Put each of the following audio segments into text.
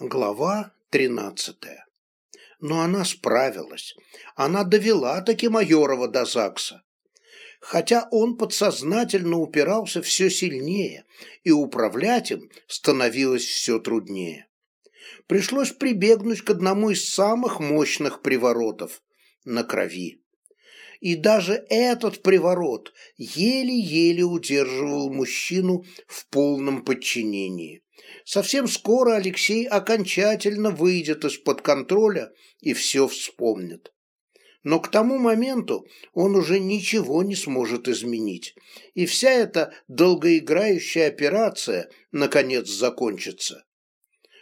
Глава тринадцатая. Но она справилась. Она довела таки Майорова до ЗАГСа. Хотя он подсознательно упирался все сильнее, и управлять им становилось все труднее. Пришлось прибегнуть к одному из самых мощных приворотов – на крови. И даже этот приворот еле-еле удерживал мужчину в полном подчинении Совсем скоро Алексей окончательно выйдет из-под контроля и все вспомнит. Но к тому моменту он уже ничего не сможет изменить, и вся эта долгоиграющая операция наконец закончится.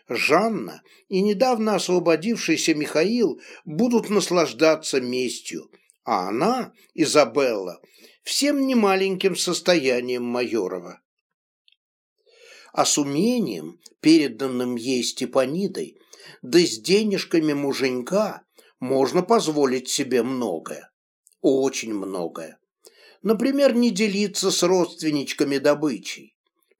Жанна и недавно освободившийся Михаил будут наслаждаться местью, а она, Изабелла, всем немаленьким состоянием Майорова а с умением, переданным ей Степанидой, да с денежками муженька можно позволить себе многое. Очень многое. Например, не делиться с родственничками добычей.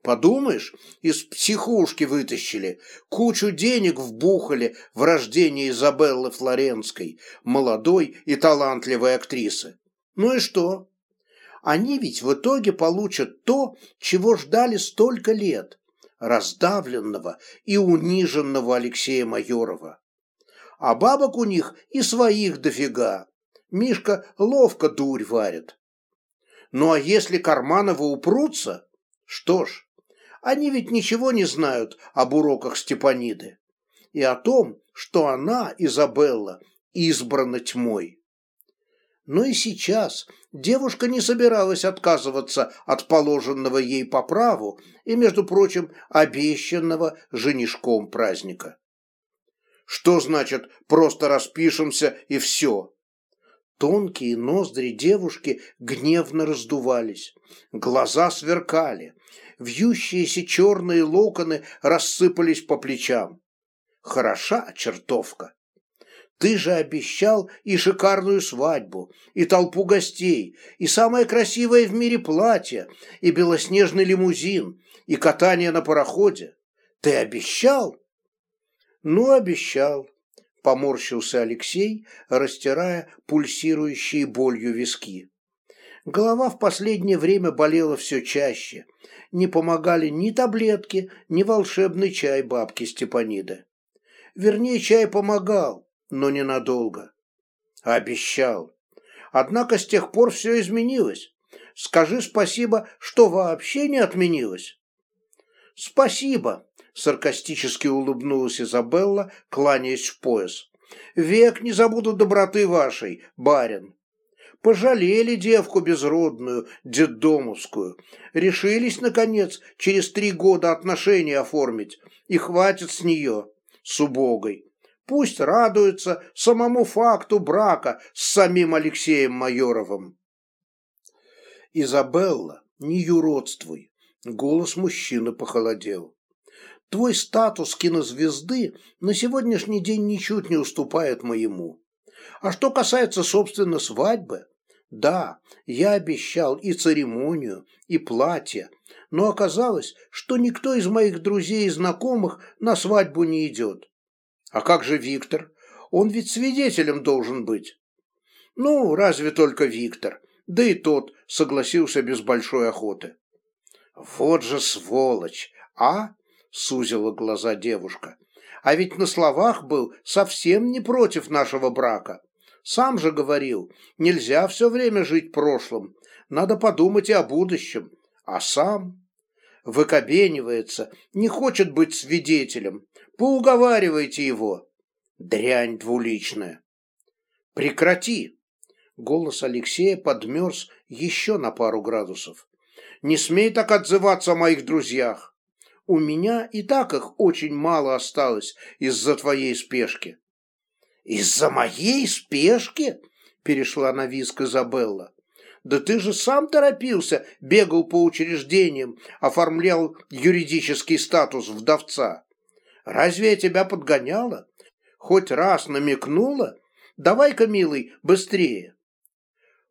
Подумаешь, из психушки вытащили, кучу денег вбухали в рождение Изабеллы Флоренской, молодой и талантливой актрисы. Ну и что? Они ведь в итоге получат то, чего ждали столько лет раздавленного и униженного Алексея Майорова. А бабок у них и своих дофига. Мишка ловко дурь варит. Ну а если Кармановы упрутся, что ж, они ведь ничего не знают об уроках Степаниды и о том, что она, Изабелла, избрана тьмой. Но и сейчас девушка не собиралась отказываться от положенного ей по праву и, между прочим, обещанного женишком праздника. Что значит «просто распишемся и все»? Тонкие ноздри девушки гневно раздувались, глаза сверкали, вьющиеся черные локоны рассыпались по плечам. Хороша чертовка. Ты же обещал и шикарную свадьбу, и толпу гостей, и самое красивое в мире платье, и белоснежный лимузин, и катание на пароходе. Ты обещал? Ну, обещал, поморщился Алексей, растирая пульсирующие болью виски. Голова в последнее время болела все чаще. Не помогали ни таблетки, ни волшебный чай бабки Степаниды. Вернее, чай помогал, но ненадолго. Обещал. Однако с тех пор все изменилось. Скажи спасибо, что вообще не отменилось. Спасибо, саркастически улыбнулась Изабелла, кланяясь в пояс. Век не забуду доброты вашей, барин. Пожалели девку безродную, детдомовскую. Решились, наконец, через три года отношения оформить, и хватит с нее, с убогой. Пусть радуется самому факту брака с самим Алексеем Майоровым. Изабелла, не юродствуй. Голос мужчины похолодел. Твой статус кинозвезды на сегодняшний день ничуть не уступает моему. А что касается, собственно, свадьбы, да, я обещал и церемонию, и платье, но оказалось, что никто из моих друзей и знакомых на свадьбу не идет. А как же Виктор? Он ведь свидетелем должен быть. Ну, разве только Виктор. Да и тот согласился без большой охоты. Вот же сволочь, а? Сузила глаза девушка. А ведь на словах был совсем не против нашего брака. Сам же говорил, нельзя все время жить прошлым. Надо подумать и о будущем. А сам выкобенивается, не хочет быть свидетелем, Поуговаривайте его. Дрянь двуличная. Прекрати. Голос Алексея подмерз еще на пару градусов. Не смей так отзываться о моих друзьях. У меня и так их очень мало осталось из-за твоей спешки. Из-за моей спешки? Перешла на виск Изабелла. Да ты же сам торопился, бегал по учреждениям, оформлял юридический статус вдовца. Разве я тебя подгоняла? Хоть раз намекнула? Давай-ка, милый, быстрее.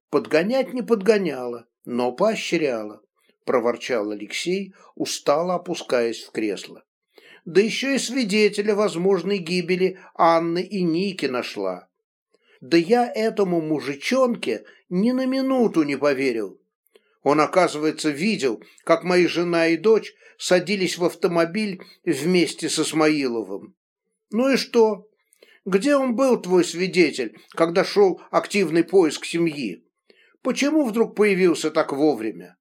Подгонять не подгоняла, но поощряла, проворчал Алексей, устало опускаясь в кресло. да еще и свидетеля возможной гибели Анны и Ники нашла. Да я этому мужичонке ни на минуту не поверил. Он, оказывается, видел, как мои жена и дочь садились в автомобиль вместе с Исмаиловым. Ну и что? Где он был, твой свидетель, когда шел активный поиск семьи? Почему вдруг появился так вовремя?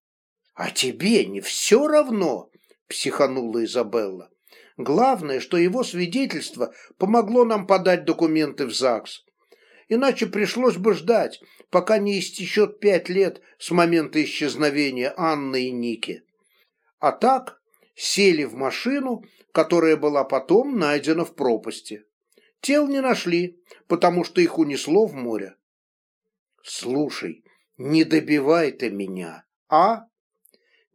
А тебе не все равно, психанула Изабелла. Главное, что его свидетельство помогло нам подать документы в ЗАГС. Иначе пришлось бы ждать, пока не истечет пять лет с момента исчезновения Анны и Ники. А так сели в машину, которая была потом найдена в пропасти. Тел не нашли, потому что их унесло в море. Слушай, не добивай ты меня, а?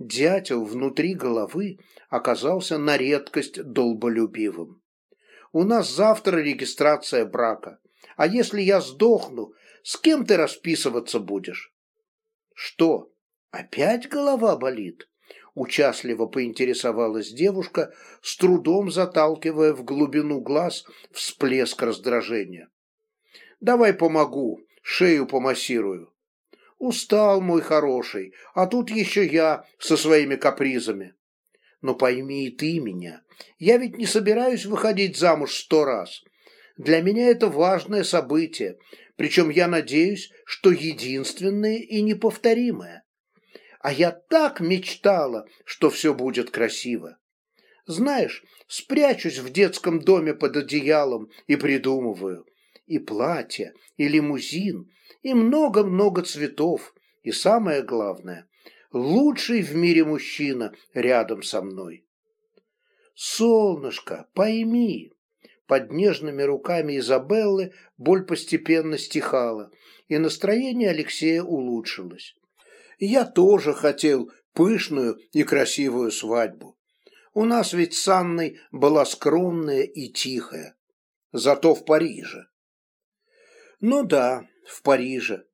Дятел внутри головы оказался на редкость долболюбивым. У нас завтра регистрация брака, а если я сдохну, с кем ты расписываться будешь? Что, опять голова болит? Участливо поинтересовалась девушка, с трудом заталкивая в глубину глаз всплеск раздражения. «Давай помогу, шею помассирую». «Устал, мой хороший, а тут еще я со своими капризами». «Но пойми и ты меня, я ведь не собираюсь выходить замуж сто раз. Для меня это важное событие, причем я надеюсь, что единственное и неповторимое. А я так мечтала, что все будет красиво. Знаешь, спрячусь в детском доме под одеялом и придумываю. И платье, и лимузин, и много-много цветов. И самое главное, лучший в мире мужчина рядом со мной. Солнышко, пойми, под нежными руками Изабеллы боль постепенно стихала, и настроение Алексея улучшилось. Я тоже хотел пышную и красивую свадьбу. У нас ведь с Анной была скромная и тихая. Зато в Париже. Ну да, в Париже.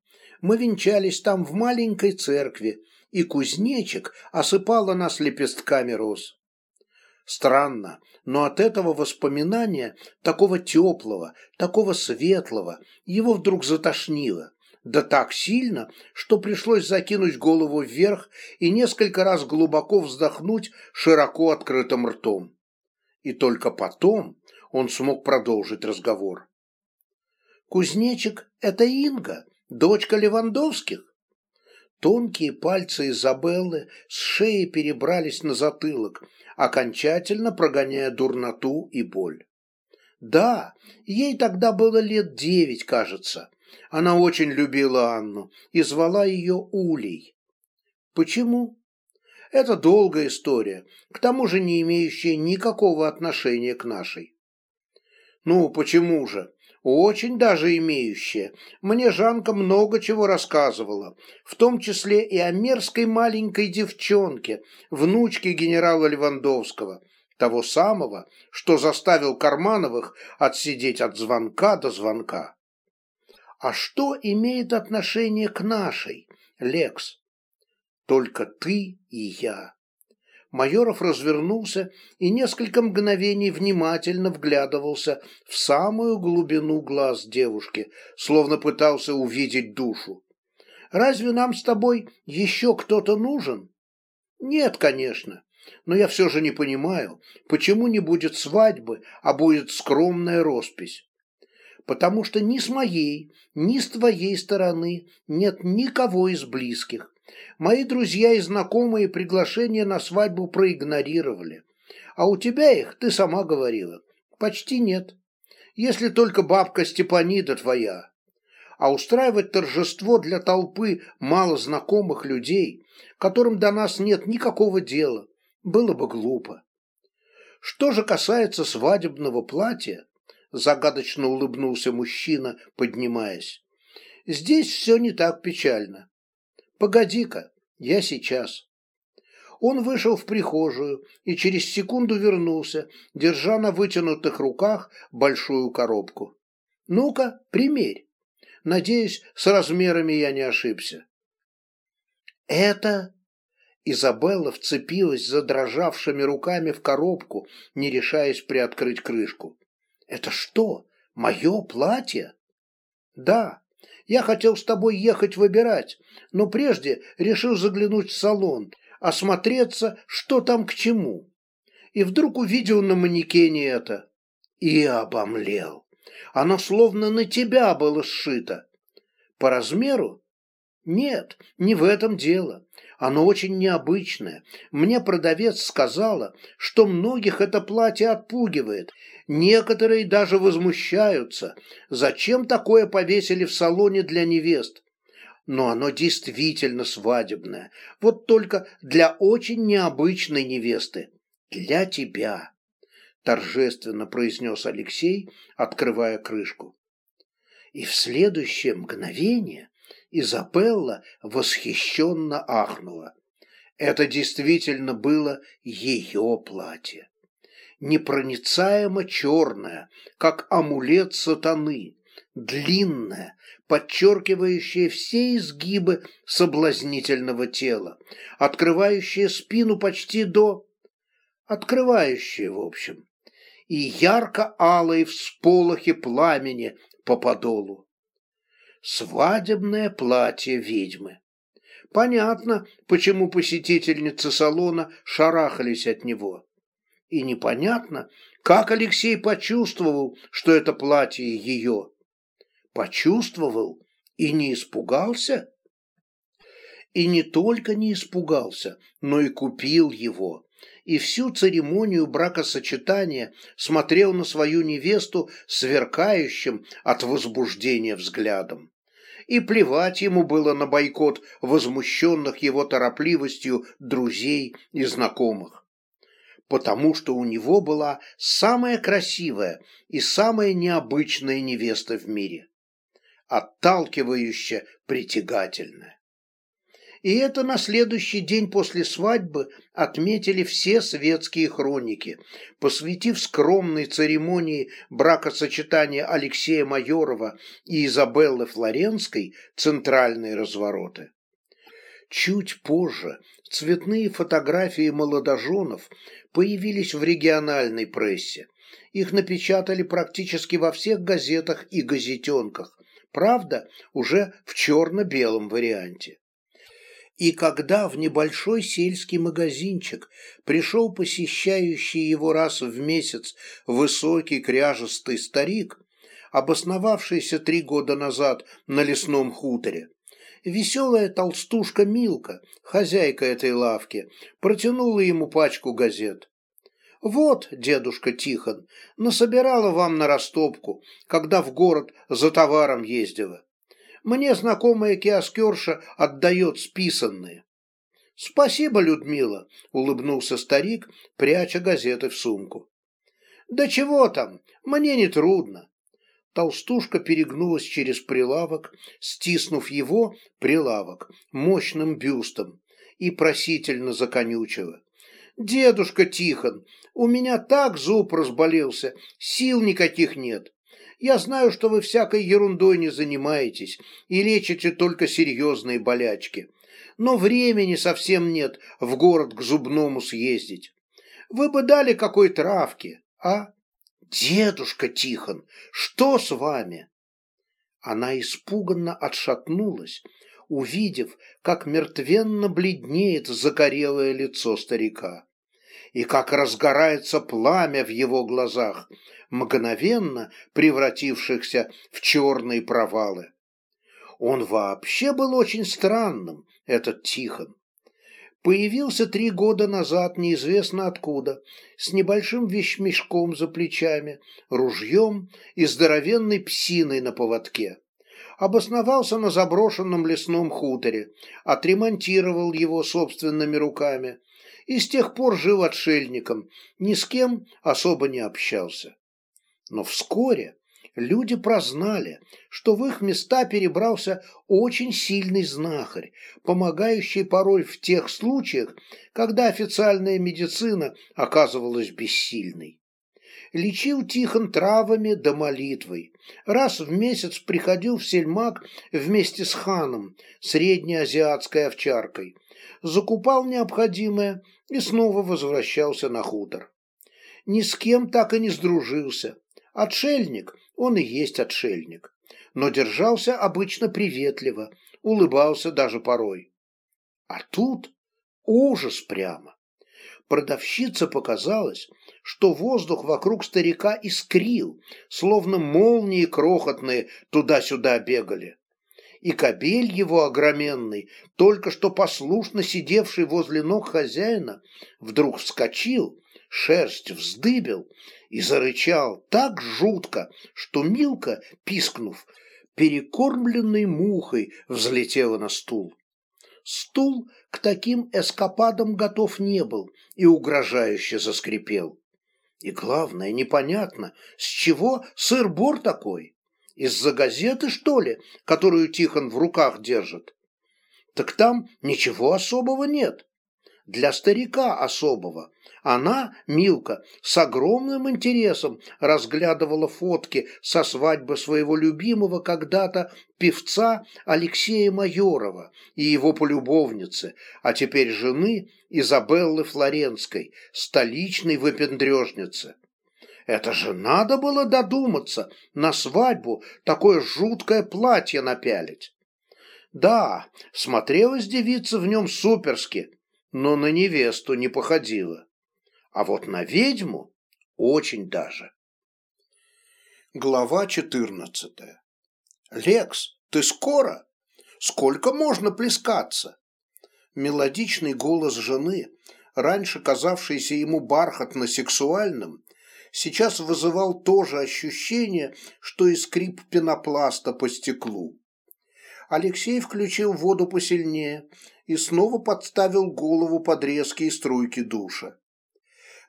Мы венчались там в маленькой церкви, и кузнечик осыпала нас лепестками роз. Странно, но от этого воспоминания, такого теплого, такого светлого, его вдруг затошнило да так сильно, что пришлось закинуть голову вверх и несколько раз глубоко вздохнуть широко открытым ртом. И только потом он смог продолжить разговор. «Кузнечик — это Инга, дочка Левандовских?» Тонкие пальцы Изабеллы с шеи перебрались на затылок, окончательно прогоняя дурноту и боль. «Да, ей тогда было лет девять, кажется» Она очень любила Анну и звала ее Улей. Почему? Это долгая история, к тому же не имеющая никакого отношения к нашей. Ну, почему же? Очень даже имеющая. Мне Жанка много чего рассказывала, в том числе и о мерзкой маленькой девчонке, внучке генерала Левандовского, того самого, что заставил Кармановых отсидеть от звонка до звонка. А что имеет отношение к нашей, Лекс? Только ты и я. Майоров развернулся и несколько мгновений внимательно вглядывался в самую глубину глаз девушки, словно пытался увидеть душу. «Разве нам с тобой еще кто-то нужен?» «Нет, конечно. Но я все же не понимаю, почему не будет свадьбы, а будет скромная роспись потому что ни с моей, ни с твоей стороны нет никого из близких. Мои друзья и знакомые приглашения на свадьбу проигнорировали. А у тебя их, ты сама говорила, почти нет. Если только бабка Степанида твоя. А устраивать торжество для толпы мало знакомых людей, которым до нас нет никакого дела, было бы глупо. Что же касается свадебного платья, загадочно улыбнулся мужчина, поднимаясь. Здесь все не так печально. Погоди-ка, я сейчас. Он вышел в прихожую и через секунду вернулся, держа на вытянутых руках большую коробку. Ну-ка, примерь. Надеюсь, с размерами я не ошибся. Это... Изабелла вцепилась задрожавшими руками в коробку, не решаясь приоткрыть крышку. «Это что, мое платье?» «Да, я хотел с тобой ехать выбирать, но прежде решил заглянуть в салон, осмотреться, что там к чему. И вдруг увидел на манекене это. И обомлел. Оно словно на тебя было сшито. По размеру? Нет, не в этом дело. Оно очень необычное. Мне продавец сказала, что многих это платье отпугивает. Некоторые даже возмущаются. Зачем такое повесили в салоне для невест? Но оно действительно свадебное. Вот только для очень необычной невесты. Для тебя. Торжественно произнес Алексей, открывая крышку. И в следующее мгновение Изабелла восхищенно ахнула. Это действительно было ее платье. Непроницаемо черное, как амулет сатаны, длинное, подчеркивающее все изгибы соблазнительного тела, открывающее спину почти до... открывающее, в общем, и ярко-алые всполохи пламени по подолу свадебное платье ведьмы. Понятно, почему посетительницы салона шарахались от него. И непонятно, как Алексей почувствовал, что это платье ее. Почувствовал и не испугался? И не только не испугался, но и купил его. И всю церемонию бракосочетания смотрел на свою невесту сверкающим от возбуждения взглядом и плевать ему было на бойкот возмущенных его торопливостью друзей и знакомых. Потому что у него была самая красивая и самая необычная невеста в мире. Отталкивающе притягательная. И это на следующий день после свадьбы отметили все светские хроники, посвятив скромной церемонии бракосочетания Алексея Майорова и Изабеллы Флоренской центральные развороты. Чуть позже цветные фотографии молодоженов появились в региональной прессе. Их напечатали практически во всех газетах и газетенках, правда, уже в черно-белом варианте. И когда в небольшой сельский магазинчик пришел посещающий его раз в месяц высокий кряжестый старик, обосновавшийся три года назад на лесном хуторе, веселая толстушка Милка, хозяйка этой лавки, протянула ему пачку газет. «Вот, дедушка Тихон, насобирала вам на растопку, когда в город за товаром ездила. Мне знакомая киоскерша отдает списанные. «Спасибо, Людмила», — улыбнулся старик, пряча газеты в сумку. «Да чего там, мне не трудно». Толстушка перегнулась через прилавок, стиснув его, прилавок, мощным бюстом, и просительно законючила. «Дедушка Тихон, у меня так зуб разболелся, сил никаких нет. Я знаю, что вы всякой ерундой не занимаетесь и лечите только серьезные болячки. Но времени совсем нет в город к зубному съездить. Вы бы дали какой травки, а? Дедушка Тихон, что с вами? Она испуганно отшатнулась, увидев, как мертвенно бледнеет загорелое лицо старика и как разгорается пламя в его глазах, мгновенно превратившихся в черные провалы. Он вообще был очень странным, этот Тихон. Появился три года назад неизвестно откуда, с небольшим вещмешком за плечами, ружьем и здоровенной псиной на поводке. Обосновался на заброшенном лесном хуторе, отремонтировал его собственными руками и с тех пор жил отшельником, ни с кем особо не общался. Но вскоре люди прознали, что в их места перебрался очень сильный знахарь, помогающий порой в тех случаях, когда официальная медицина оказывалась бессильной. Лечил Тихон травами да молитвой. Раз в месяц приходил в сельмак вместе с ханом, среднеазиатской овчаркой, закупал необходимое и снова возвращался на хутор. Ни с кем так и не сдружился. Отшельник, он и есть отшельник, но держался обычно приветливо, улыбался даже порой. А тут ужас прямо. Продавщица показалось, что воздух вокруг старика искрил, словно молнии крохотные туда-сюда бегали. И кобель его огроменный, только что послушно сидевший возле ног хозяина, вдруг вскочил, шерсть вздыбил и зарычал так жутко, что Милка, пискнув, перекормленной мухой взлетела на стул. Стул к таким эскападам готов не был и угрожающе заскрипел. И главное, непонятно, с чего сыр-бор такой? Из-за газеты, что ли, которую Тихон в руках держит? Так там ничего особого нет. Для старика особого, она, Милка, с огромным интересом разглядывала фотки со свадьбы своего любимого когда-то певца Алексея Майорова и его полюбовницы, а теперь жены Изабеллы Флоренской, столичной выпендрежницы. Это же надо было додуматься на свадьбу такое жуткое платье напялить. Да, смотрелась девица в нем суперски, но на невесту не походила а вот на ведьму очень даже. Глава четырнадцатая. «Лекс, ты скоро? Сколько можно плескаться?» Мелодичный голос жены, раньше казавшийся ему бархатно-сексуальным, сейчас вызывал то же ощущение, что и скрип пенопласта по стеклу. Алексей включил воду посильнее и снова подставил голову под резкие струйки душа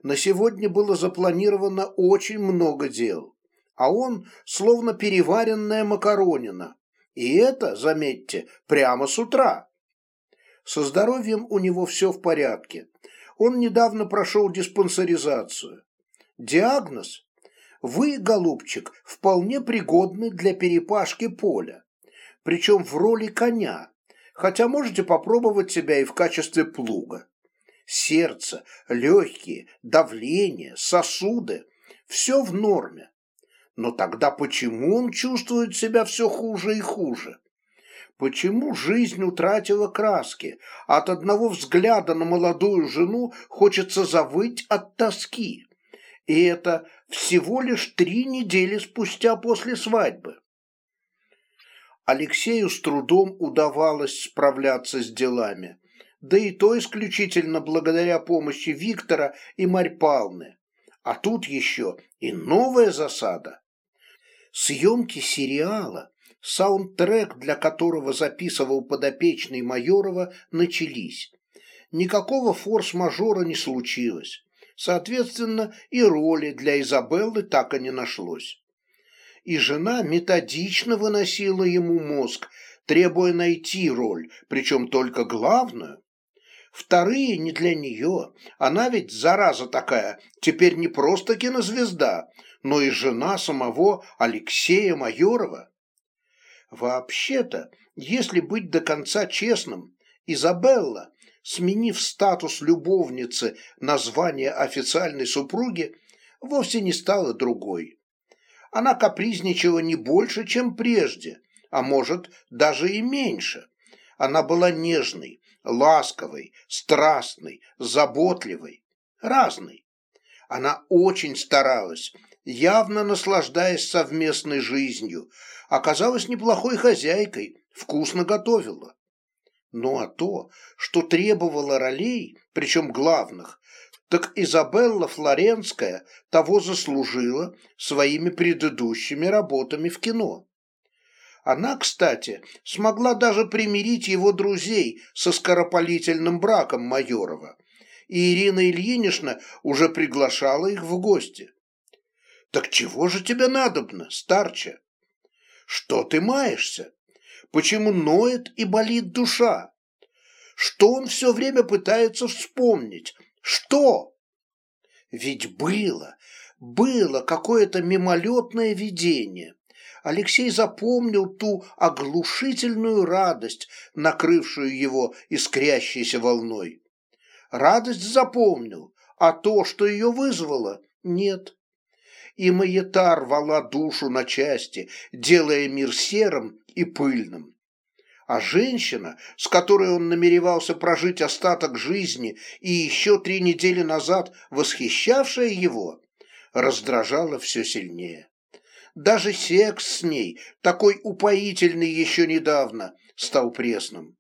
на сегодня было запланировано очень много дел, а он словно переваренная макаронина. И это, заметьте, прямо с утра. Со здоровьем у него все в порядке. Он недавно прошел диспансеризацию. Диагноз – вы, голубчик, вполне пригодны для перепашки поля, причем в роли коня, хотя можете попробовать себя и в качестве плуга сердце, легкие, давление, сосуды – все в норме. Но тогда почему он чувствует себя все хуже и хуже? Почему жизнь утратила краски? От одного взгляда на молодую жену хочется завыть от тоски. И это всего лишь три недели спустя после свадьбы. Алексею с трудом удавалось справляться с делами да и то исключительно благодаря помощи Виктора и Марь Павловны. А тут еще и новая засада. Съемки сериала, саундтрек для которого записывал подопечный Майорова, начались. Никакого форс-мажора не случилось. Соответственно, и роли для Изабеллы так и не нашлось. И жена методично выносила ему мозг, требуя найти роль, причем только главную. Вторые не для нее. Она ведь, зараза такая, теперь не просто кинозвезда, но и жена самого Алексея Майорова. Вообще-то, если быть до конца честным, Изабелла, сменив статус любовницы на звание официальной супруги, вовсе не стала другой. Она капризничала не больше, чем прежде, а может, даже и меньше. Она была нежной, ласковой, страстной, заботливой, разной. Она очень старалась, явно наслаждаясь совместной жизнью, оказалась неплохой хозяйкой, вкусно готовила. Ну а то, что требовало ролей, причем главных, так Изабелла Флоренская того заслужила своими предыдущими работами в кино. Она, кстати, смогла даже примирить его друзей со скоропалительным браком Майорова, и Ирина Ильинична уже приглашала их в гости. «Так чего же тебе надобно, старче? Что ты маешься? Почему ноет и болит душа? Что он все время пытается вспомнить? Что?» Ведь было, было какое-то мимолетное видение, Алексей запомнил ту оглушительную радость, накрывшую его искрящейся волной. Радость запомнил, а то, что ее вызвало, нет. И маята рвала душу на части, делая мир серым и пыльным. А женщина, с которой он намеревался прожить остаток жизни и еще три недели назад восхищавшая его, раздражала все сильнее. Даже секс с ней, такой упоительный еще недавно, стал пресным.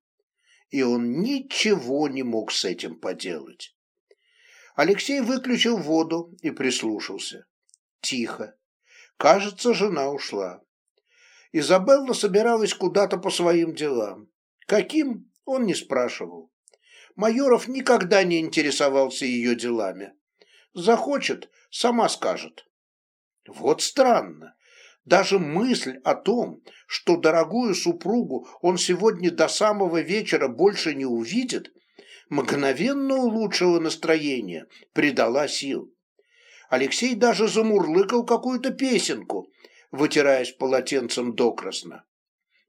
И он ничего не мог с этим поделать. Алексей выключил воду и прислушался. Тихо. Кажется, жена ушла. Изабелла собиралась куда-то по своим делам. Каким, он не спрашивал. Майоров никогда не интересовался ее делами. Захочет, сама скажет. Вот странно. Даже мысль о том, что дорогую супругу он сегодня до самого вечера больше не увидит, мгновенно улучшила настроение, придала сил. Алексей даже замурлыкал какую-то песенку, вытираясь полотенцем докрасно.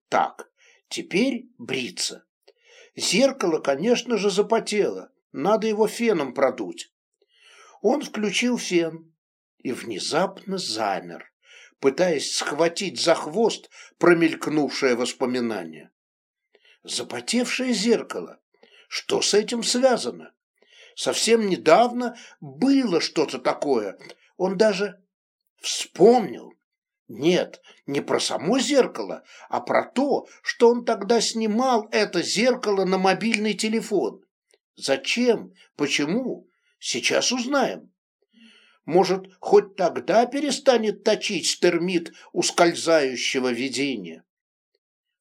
Так, теперь бриться. Зеркало, конечно же, запотело, надо его феном продуть. Он включил фен и внезапно замер, пытаясь схватить за хвост промелькнувшее воспоминание. Запотевшее зеркало. Что с этим связано? Совсем недавно было что-то такое. Он даже вспомнил. Нет, не про само зеркало, а про то, что он тогда снимал это зеркало на мобильный телефон. Зачем? Почему? Сейчас узнаем. Может, хоть тогда перестанет точить термит ускользающего видения.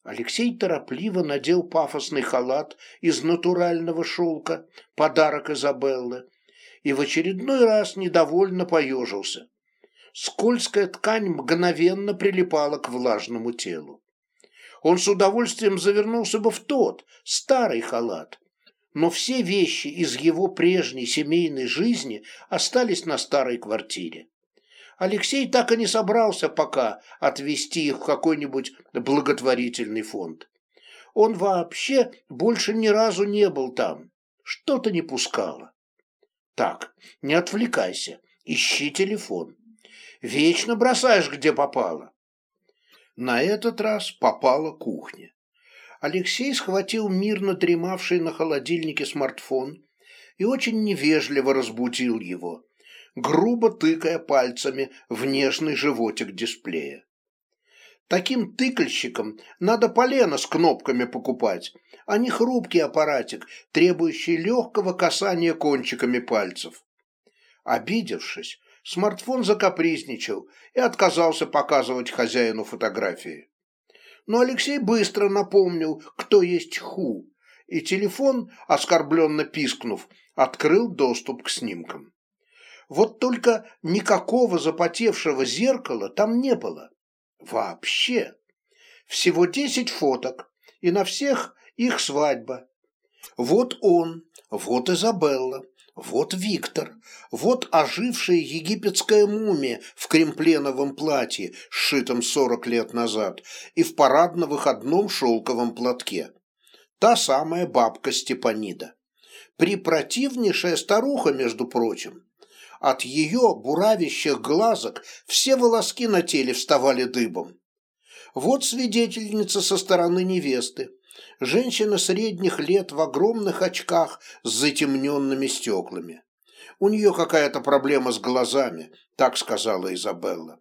Алексей торопливо надел пафосный халат из натурального шелка, подарок Изабеллы, и в очередной раз недовольно поежился. Скользкая ткань мгновенно прилипала к влажному телу. Он с удовольствием завернулся бы в тот, старый халат, но все вещи из его прежней семейной жизни остались на старой квартире. Алексей так и не собрался пока отвезти их в какой-нибудь благотворительный фонд. Он вообще больше ни разу не был там. Что-то не пускало. Так, не отвлекайся, ищи телефон. Вечно бросаешь, где попало. На этот раз попала кухня. Алексей схватил мирно дремавший на холодильнике смартфон и очень невежливо разбудил его грубо тыкая пальцами в нежный животик дисплея. Таким тыкальщикам надо полено с кнопками покупать, а не хрупкий аппаратик, требующий легкого касания кончиками пальцев. Обидевшись, смартфон закапризничал и отказался показывать хозяину фотографии. Но Алексей быстро напомнил, кто есть Ху, и телефон, оскорбленно пискнув, открыл доступ к снимкам. Вот только никакого запотевшего зеркала там не было. Вообще. Всего десять фоток, и на всех их свадьба. Вот он, вот Изабелла, вот Виктор, вот ожившая египетская мумия в кремпленовом платье, сшитом сорок лет назад, и в парадно-выходном шелковом платке. Та самая бабка Степанида. Припротивнейшая старуха, между прочим. От ее буравящих глазок все волоски на теле вставали дыбом. Вот свидетельница со стороны невесты. Женщина средних лет в огромных очках с затемненными стеклами. У нее какая-то проблема с глазами, так сказала Изабелла.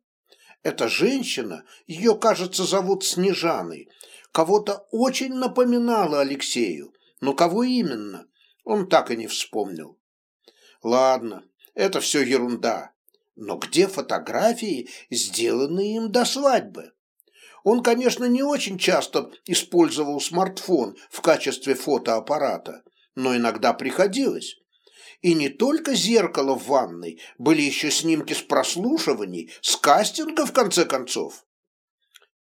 Эта женщина, ее, кажется, зовут Снежаной, кого-то очень напоминала Алексею, но кого именно, он так и не вспомнил. Ладно, это все ерунда. Но где фотографии, сделанные им до свадьбы? Он, конечно, не очень часто использовал смартфон в качестве фотоаппарата, но иногда приходилось. И не только зеркало в ванной, были еще снимки с прослушиваний, с кастинга, в конце концов.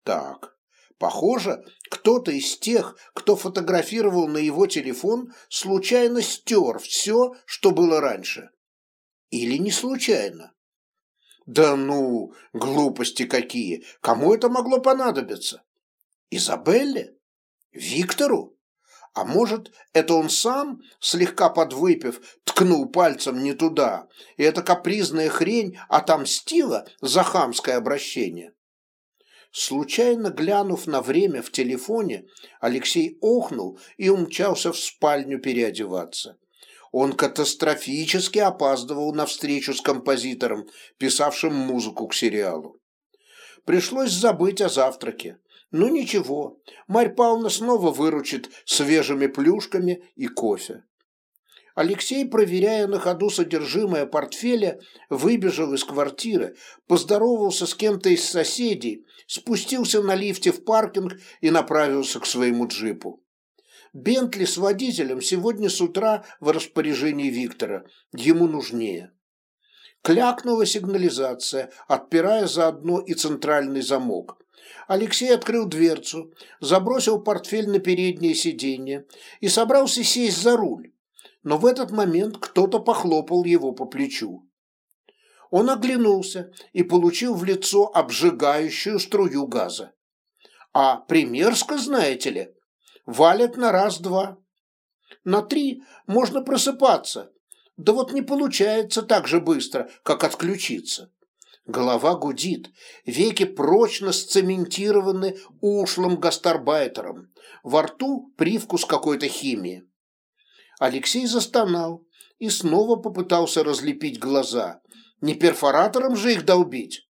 Так, похоже, кто-то из тех, кто фотографировал на его телефон, случайно стер все, что было раньше. Или не случайно? Да ну, глупости какие! Кому это могло понадобиться? Изабелле? Виктору? А может, это он сам, слегка подвыпив, ткнул пальцем не туда, и эта капризная хрень отомстила за хамское обращение? Случайно глянув на время в телефоне, Алексей охнул и умчался в спальню переодеваться. Он катастрофически опаздывал на встречу с композитором, писавшим музыку к сериалу. Пришлось забыть о завтраке. Ну ничего, Марь Павловна снова выручит свежими плюшками и кофе. Алексей, проверяя на ходу содержимое портфеля, выбежал из квартиры, поздоровался с кем-то из соседей, спустился на лифте в паркинг и направился к своему джипу. Бентли с водителем сегодня с утра в распоряжении Виктора. Ему нужнее. Клякнула сигнализация, отпирая заодно и центральный замок. Алексей открыл дверцу, забросил портфель на переднее сиденье и собрался сесть за руль но в этот момент кто-то похлопал его по плечу. Он оглянулся и получил в лицо обжигающую струю газа. А примерзко, знаете ли, валят на раз-два. На три можно просыпаться, да вот не получается так же быстро, как отключиться. Голова гудит, веки прочно сцементированы ушлым гастарбайтером, во рту привкус какой-то химии. Алексей застонал и снова попытался разлепить глаза. Не перфоратором же их долбить.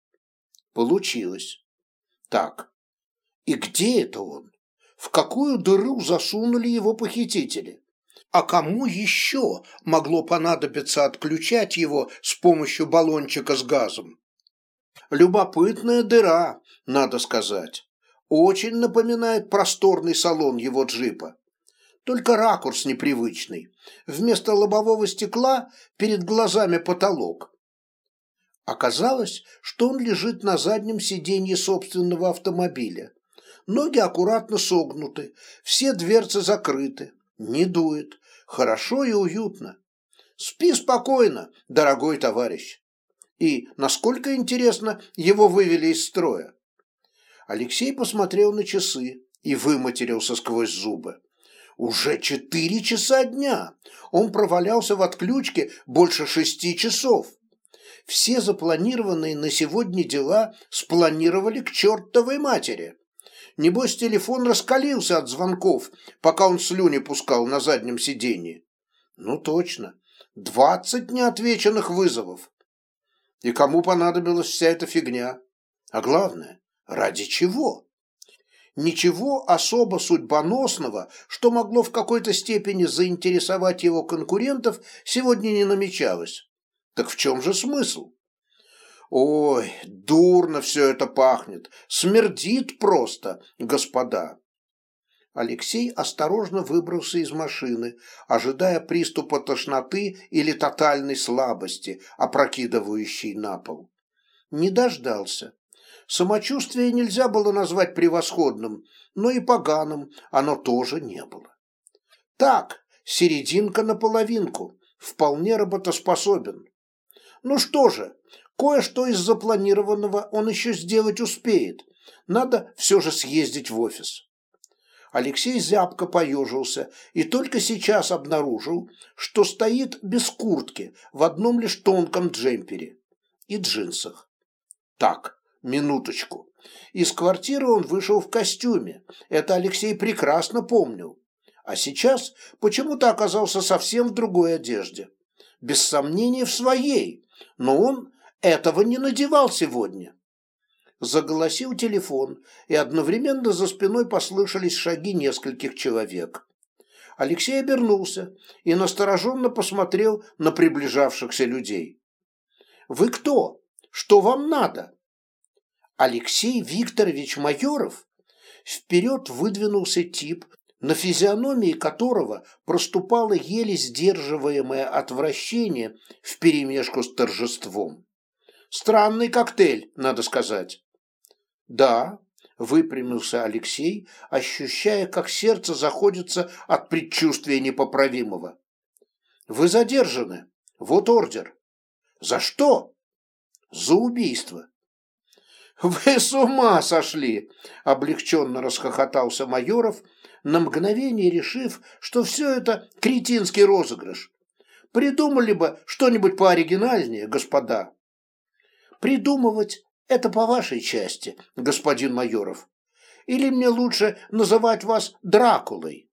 Получилось. Так, и где это он? В какую дыру засунули его похитители? А кому еще могло понадобиться отключать его с помощью баллончика с газом? Любопытная дыра, надо сказать. Очень напоминает просторный салон его джипа только ракурс непривычный. Вместо лобового стекла перед глазами потолок. Оказалось, что он лежит на заднем сиденье собственного автомобиля. Ноги аккуратно согнуты, все дверцы закрыты, не дует, хорошо и уютно. Спи спокойно, дорогой товарищ. И, насколько интересно, его вывели из строя. Алексей посмотрел на часы и выматерился сквозь зубы. Уже четыре часа дня. Он провалялся в отключке больше шести часов. Все запланированные на сегодня дела спланировали к чертовой матери. Небось, телефон раскалился от звонков, пока он слюни пускал на заднем сиденье. Ну точно, двадцать неотвеченных вызовов. И кому понадобилась вся эта фигня? А главное, ради чего? ничего особо судьбоносного, что могло в какой-то степени заинтересовать его конкурентов, сегодня не намечалось. Так в чем же смысл? Ой, дурно все это пахнет, смердит просто, господа. Алексей осторожно выбрался из машины, ожидая приступа тошноты или тотальной слабости, опрокидывающей на пол. Не дождался. Самочувствие нельзя было назвать превосходным, но и поганым оно тоже не было. Так, серединка на половинку, вполне работоспособен. Ну что же, кое-что из запланированного он еще сделать успеет. Надо все же съездить в офис. Алексей зябко поежился и только сейчас обнаружил, что стоит без куртки в одном лишь тонком джемпере и джинсах. Так, Минуточку. Из квартиры он вышел в костюме. Это Алексей прекрасно помнил. А сейчас почему-то оказался совсем в другой одежде. Без сомнения, в своей. Но он этого не надевал сегодня. Заголосил телефон, и одновременно за спиной послышались шаги нескольких человек. Алексей обернулся и настороженно посмотрел на приближавшихся людей. «Вы кто? Что вам надо?» Алексей Викторович Майоров вперед выдвинулся тип, на физиономии которого проступало еле сдерживаемое отвращение вперемешку с торжеством. Странный коктейль, надо сказать. Да, выпрямился Алексей, ощущая, как сердце заходится от предчувствия непоправимого. Вы задержаны. Вот ордер. За что? За убийство. «Вы с ума сошли!» – облегченно расхохотался Майоров, на мгновение решив, что все это кретинский розыгрыш. «Придумали бы что-нибудь пооригинальнее, господа». «Придумывать – это по вашей части, господин Майоров. Или мне лучше называть вас Дракулой?»